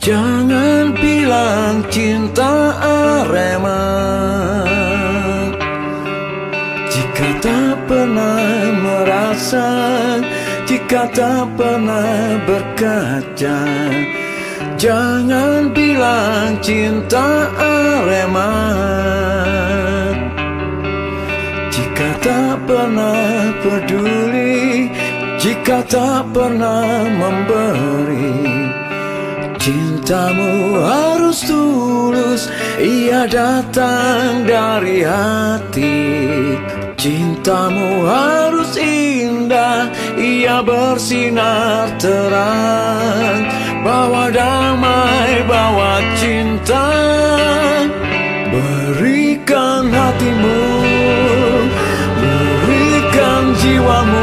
Jangan bilang cinta Arema. Jika tak pernah merasa Jika tak pernah berkaca Jangan bilang cinta Arema. Jika tak pernah peduli Jika tak pernah memberi Cintamu harus tulus Ia datang dari hati. Cintamu harus indah Ia bersinar terang. Bawa damai, bawa cinta Berikan hatimu Berikan jiwamu.